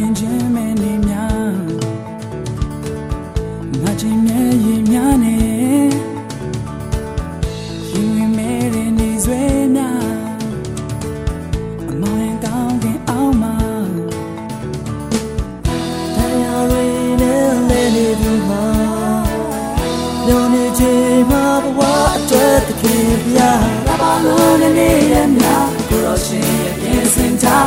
တော်လင်းခြင်းမင်းနေများငါချင်းမြဲရင်များနေ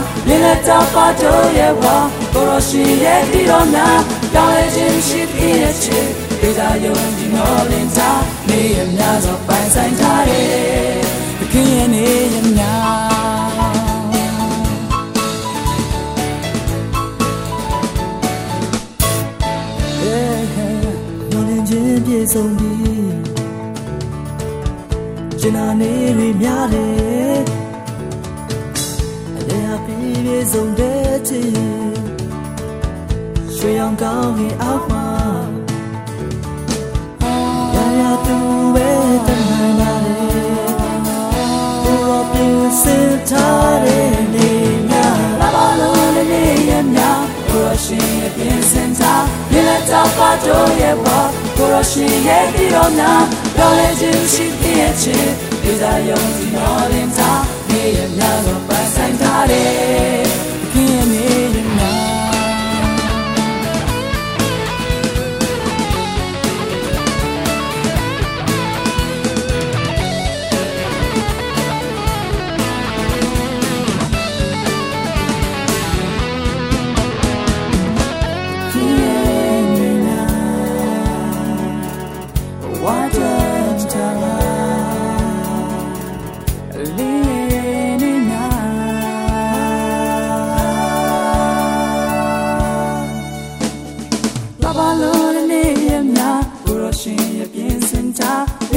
စင်တာလေးလက်တော့ပါတော့ရဲ့ဝါကိုရရှိရဲ့ဒီတော့နာပြောင်းလဲခြင်းရှိဖြစ်ရဲ့ချစ်ဒေသယုံဒီမော်လင်တာနေရမြသောပိုင်ဆိုင်ထားတယ်တခင်ရဲ့နေရမြညနေချင်းပြေဆုံးပြီကျနာနေရီများတယ်အလေအ ပြေပြေဆုံးတဲ့ချီရွှေရောင်ကောင်းရဲ့အောက်မှာရာရာသူပဲတန်နိုင်ပါလေဘူရောပြေစင်ထားတဲ့နေများလာပါလို့လည်းနေရများဘူရောရှင်ရဲ့ပြင်စင်ထားမြေလက်တော့ပါတော့ရဲ့ပါဘူရောရှင်ရဲ့ဒီတော့နာတော့လည်းချင်းရှိတဲ့ချစ်ဒီသာယုံဒီနော်လင်းသား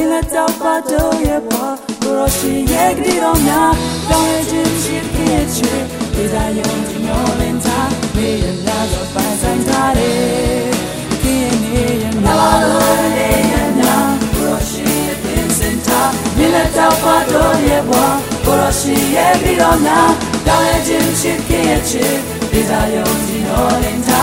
la tau pa do ye pa Goro shi ye gri ro mya Dao ye jin shi pye che Di da yong di nyo len ta Me ye la do pai san ta re Ki ye ne ye na La do ne ye na Goro shi ye pin sin ta Ni la tau pa do ye pa Goro shi ye gri ro mya Dao ye jin shi pye che Di da yong di nyo len ta